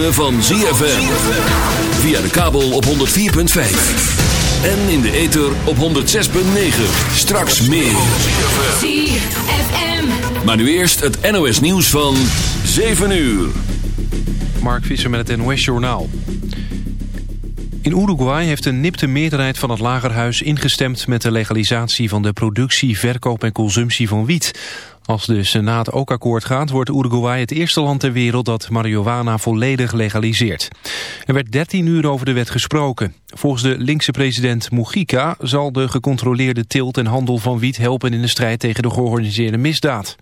ritme van ZFM. Via de kabel op 104.5. En in de ether op 106.9. Straks meer. ZFM. Maar nu eerst het NOS nieuws van 7 uur. Mark Visser met het NOS Journaal. In Uruguay heeft een nipte meerderheid van het lagerhuis ingestemd met de legalisatie van de productie, verkoop en consumptie van wiet. Als de Senaat ook akkoord gaat, wordt Uruguay het eerste land ter wereld dat marihuana volledig legaliseert. Er werd 13 uur over de wet gesproken. Volgens de linkse president Mujica zal de gecontroleerde teelt en handel van wiet helpen in de strijd tegen de georganiseerde misdaad.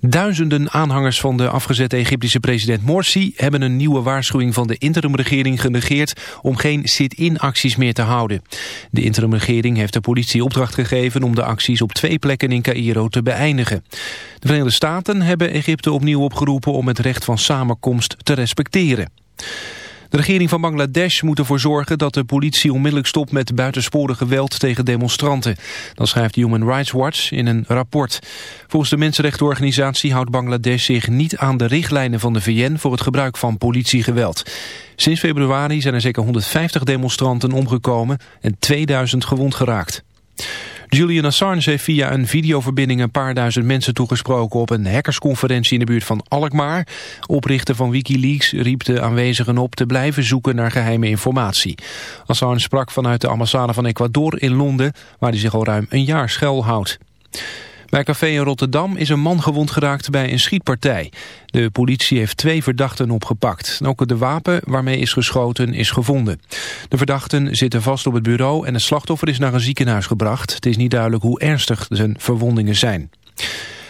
Duizenden aanhangers van de afgezette Egyptische president Morsi hebben een nieuwe waarschuwing van de interimregering genegeerd om geen sit-in acties meer te houden. De interimregering heeft de politie opdracht gegeven om de acties op twee plekken in Cairo te beëindigen. De Verenigde Staten hebben Egypte opnieuw opgeroepen om het recht van samenkomst te respecteren. De regering van Bangladesh moet ervoor zorgen dat de politie onmiddellijk stopt met buitensporig geweld tegen demonstranten. Dat schrijft Human Rights Watch in een rapport. Volgens de mensenrechtenorganisatie houdt Bangladesh zich niet aan de richtlijnen van de VN voor het gebruik van politiegeweld. Sinds februari zijn er zeker 150 demonstranten omgekomen en 2000 gewond geraakt. Julian Assange heeft via een videoverbinding een paar duizend mensen toegesproken op een hackersconferentie in de buurt van Alkmaar. Oprichter van Wikileaks riep de aanwezigen op te blijven zoeken naar geheime informatie. Assange sprak vanuit de ambassade van Ecuador in Londen, waar hij zich al ruim een jaar schuilhoudt. Bij café in Rotterdam is een man gewond geraakt bij een schietpartij. De politie heeft twee verdachten opgepakt. Ook de wapen waarmee is geschoten is gevonden. De verdachten zitten vast op het bureau en het slachtoffer is naar een ziekenhuis gebracht. Het is niet duidelijk hoe ernstig zijn verwondingen zijn.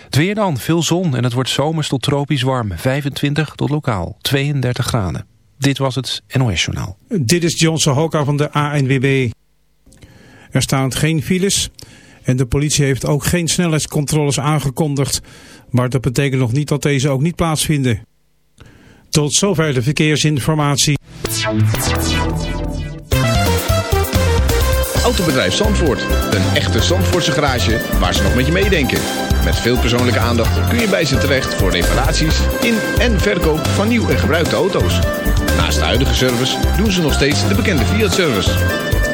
Het weer dan, veel zon en het wordt zomers tot tropisch warm. 25 tot lokaal 32 graden. Dit was het NOS Journaal. Dit is Johnson Hoka van de ANWB. Er staan geen files en de politie heeft ook geen snelheidscontroles aangekondigd. Maar dat betekent nog niet dat deze ook niet plaatsvinden. Tot zover de verkeersinformatie. Autobedrijf Zandvoort. Een echte Zandvoortse garage waar ze nog met je meedenken. Met veel persoonlijke aandacht kun je bij ze terecht voor reparaties in en verkoop van nieuw en gebruikte auto's. Naast de huidige service doen ze nog steeds de bekende Fiat-service.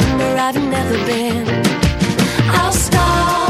Somewhere I've never been. I'll stop,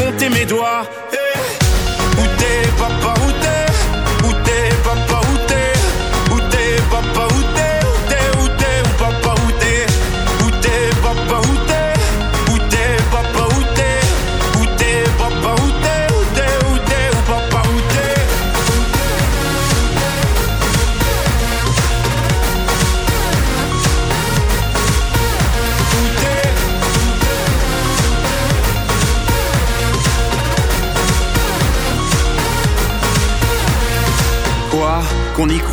compté mes doigts.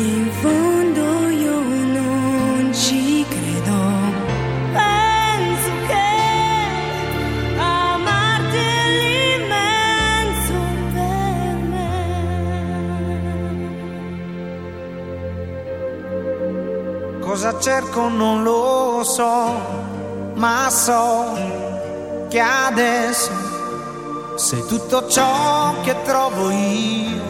In fondo io non ci credo, penso che amarti l'immenso per. Cosa cerco non lo so, ma so che adesso sei tutto ciò che trovo io.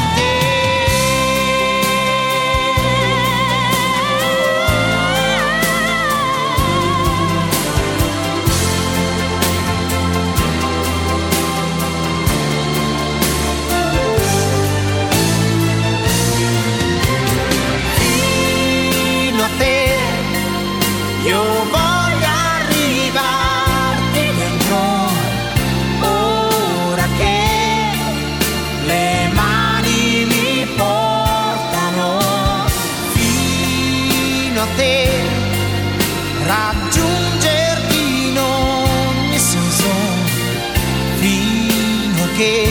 head.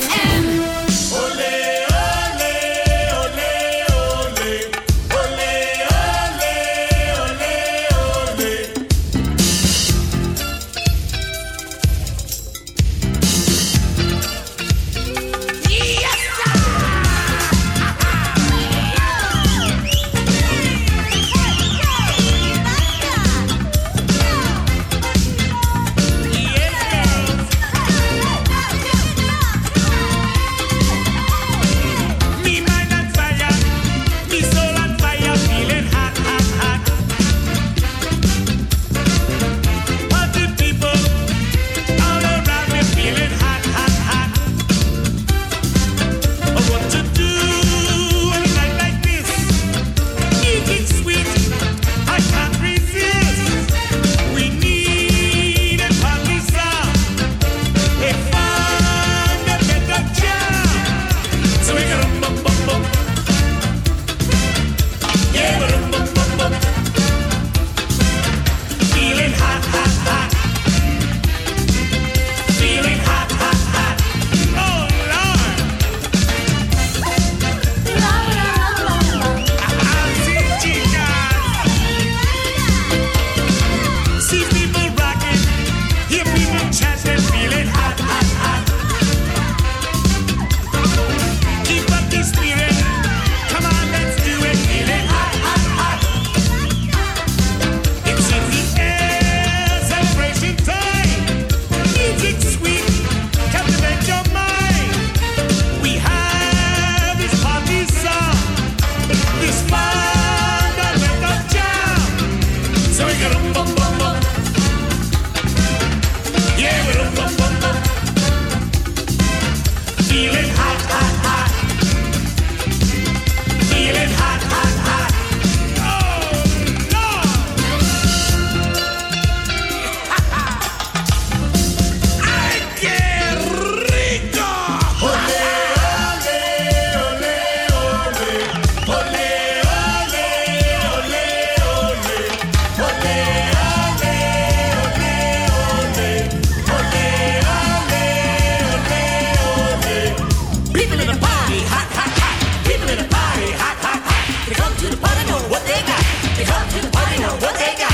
hot, hot, hot. In the party, hot, hot, hot. They come to the party, know what they got. They come to the party, know what they got.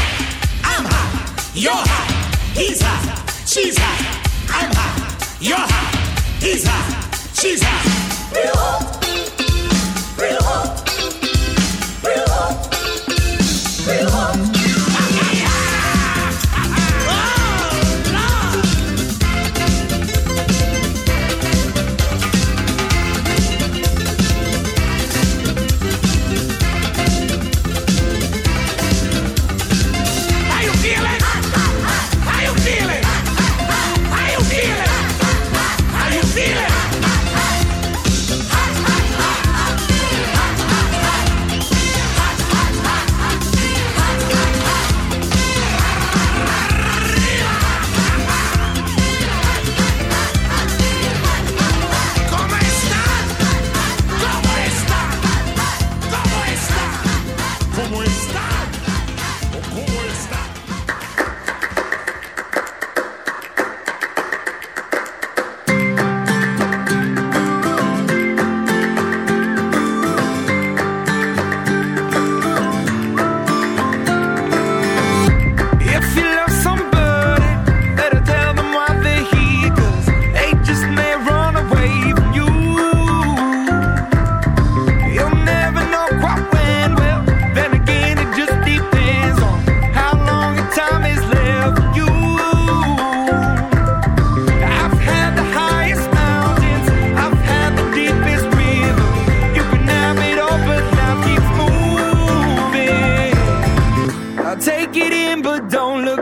I'm hot, you're hot, he's hot, she's hot. I'm hot, you're hot, he's hot, she's hot.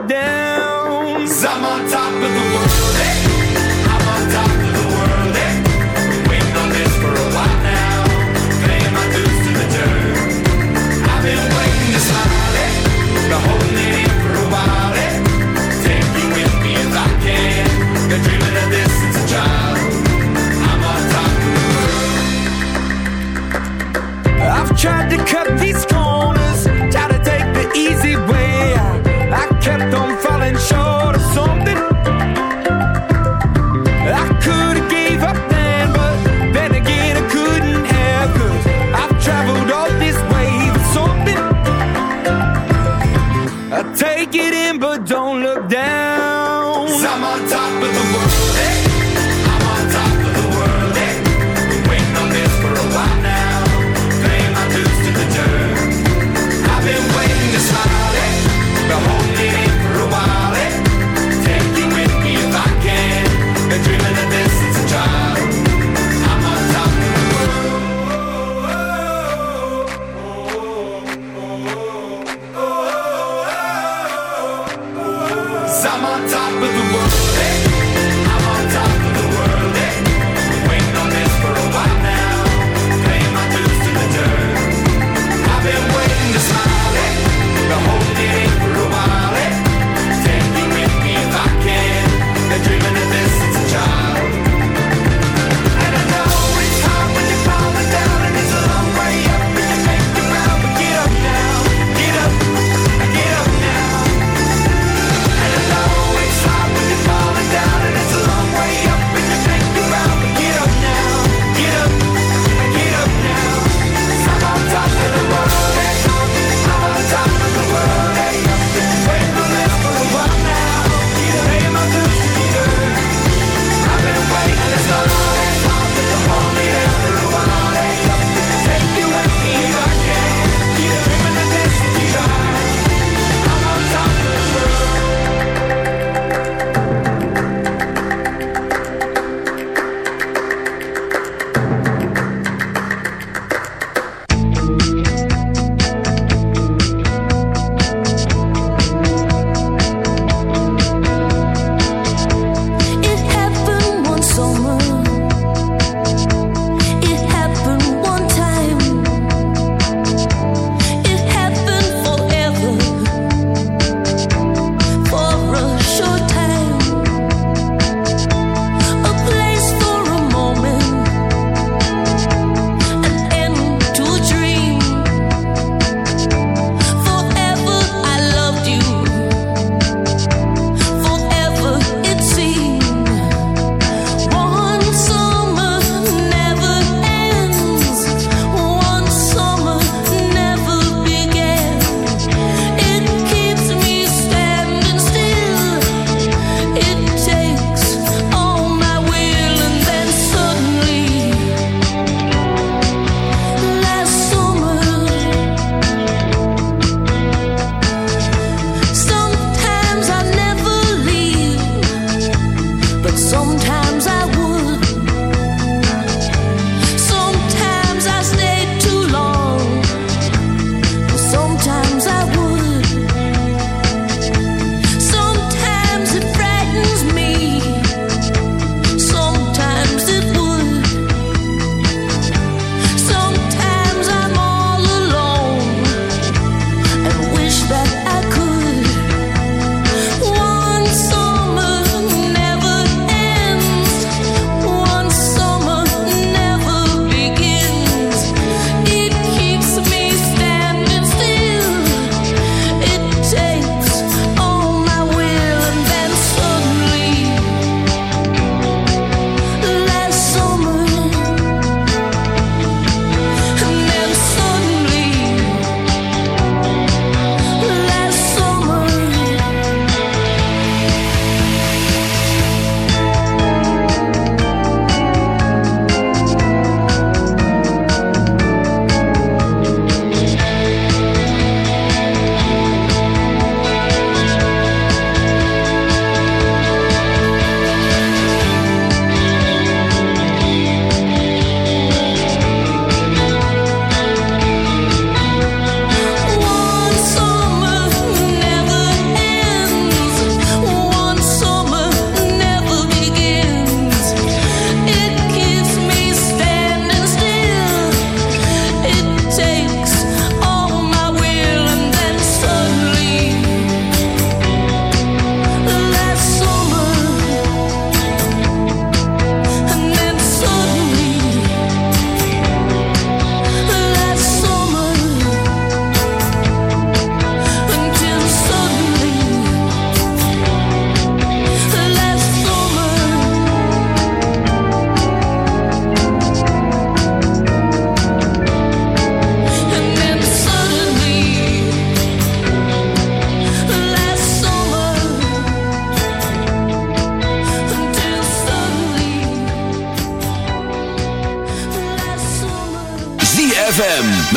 down. i I'm on top of the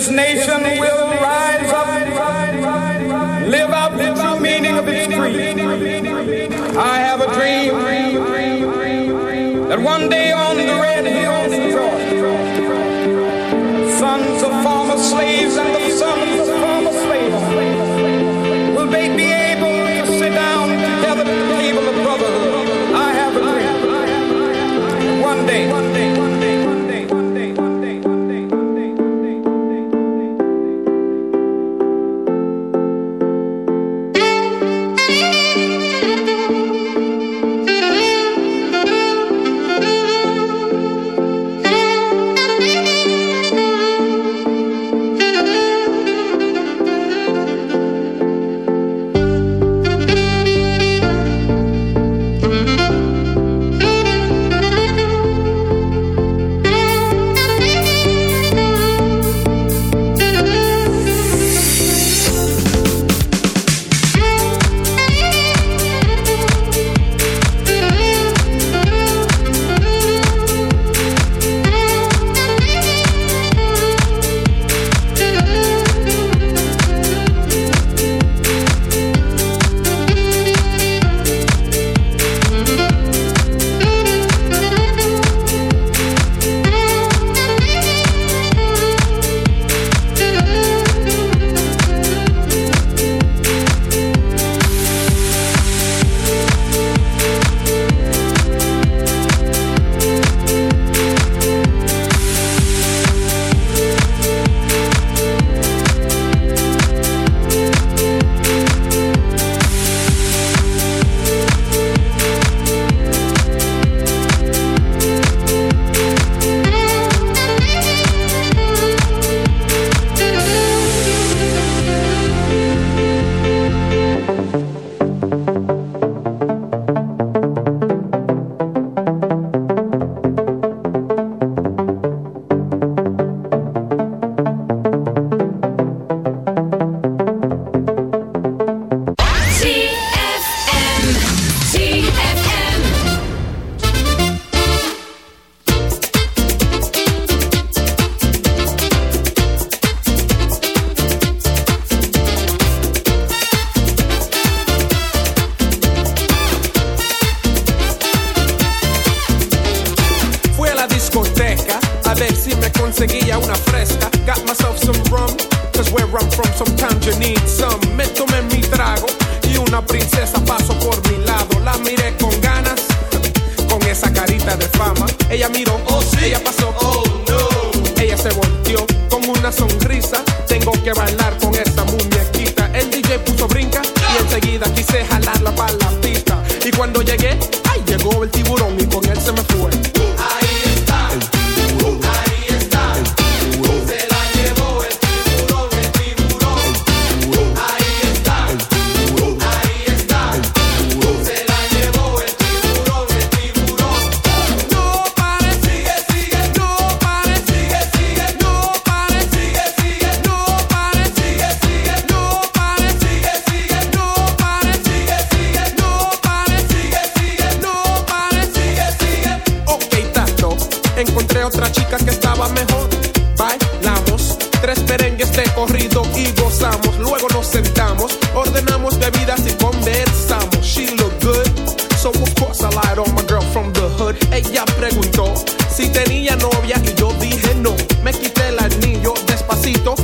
This name.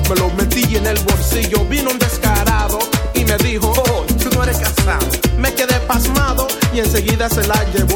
Me lo metí en el bolsillo, vino un descarado y me dijo, oh, tú no eres casado. Me quedé pasmado y enseguida se la llevó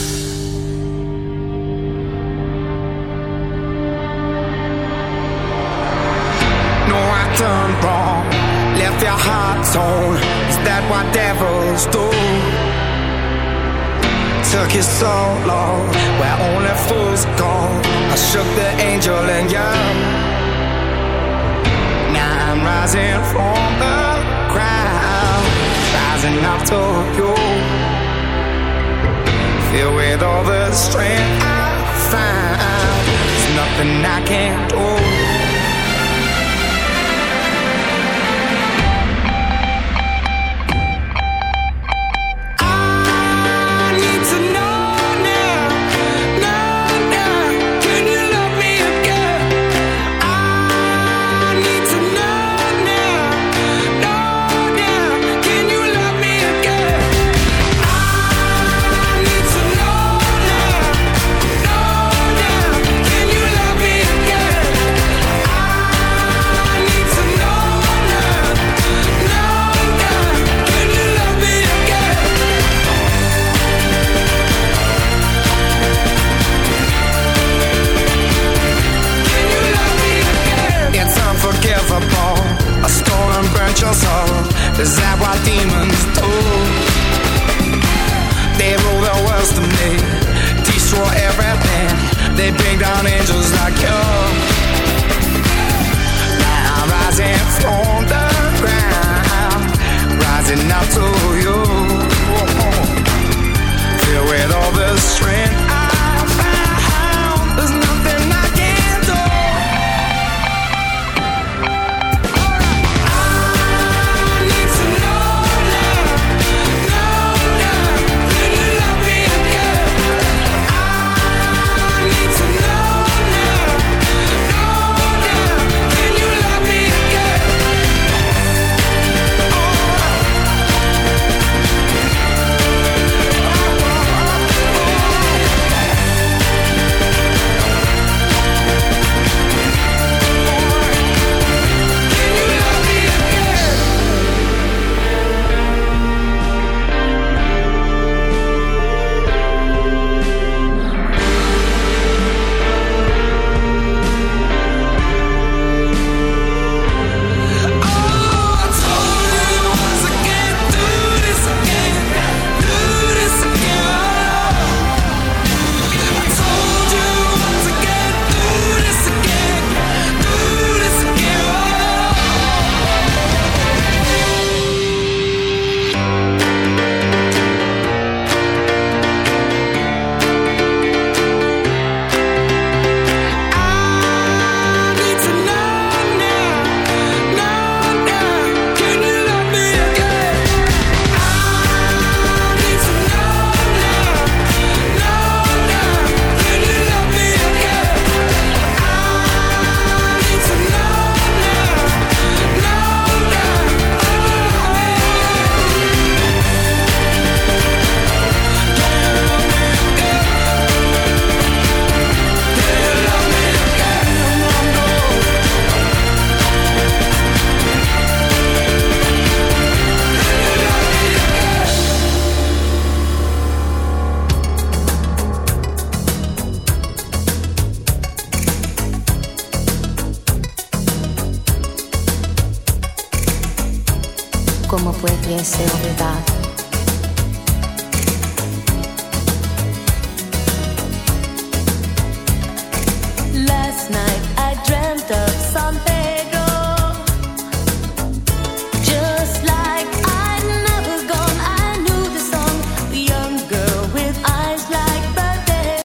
and I can't